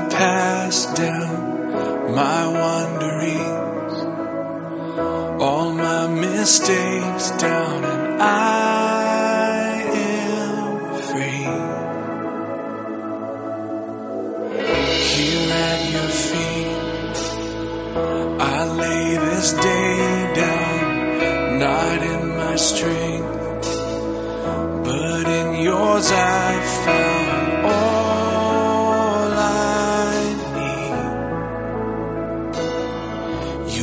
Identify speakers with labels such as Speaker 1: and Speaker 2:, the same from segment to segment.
Speaker 1: I pass down my wanderings, all my mistakes down, and I am free. Here at your feet, I lay this day down, not in my strength, but in yours I find.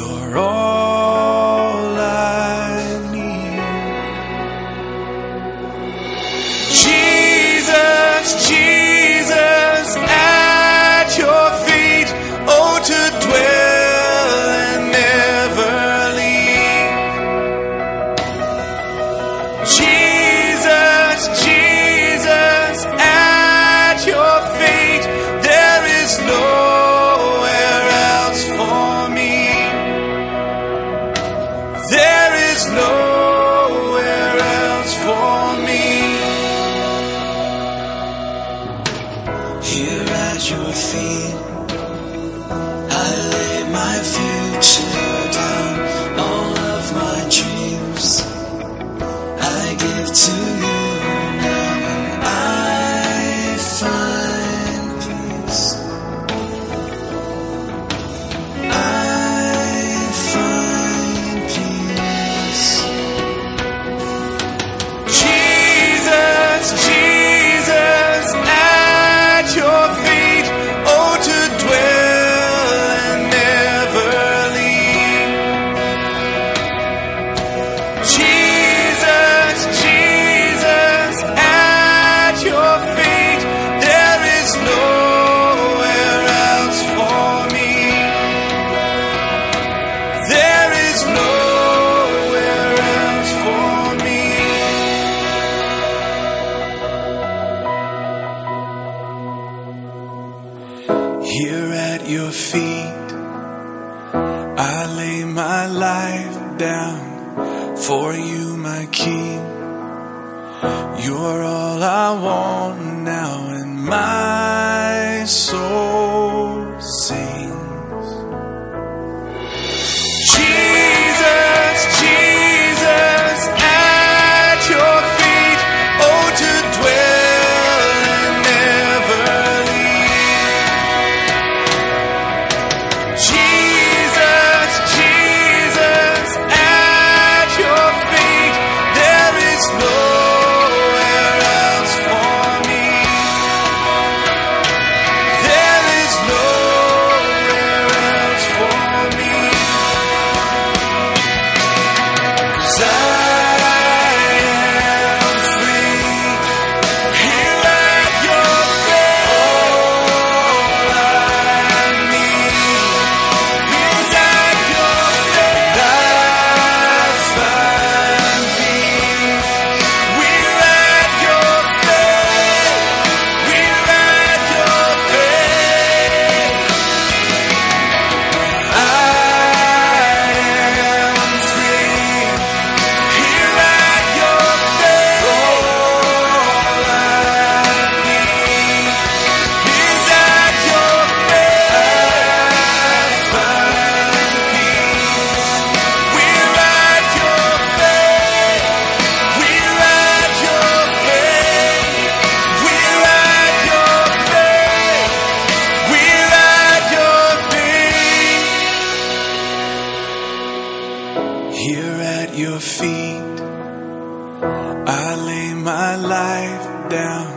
Speaker 1: You're all your feet. I lay my future down, all of my dreams. I give to you. your feet. I lay my life down for you, my King. You're all I want now, and my soul sings. feet. I lay my life down.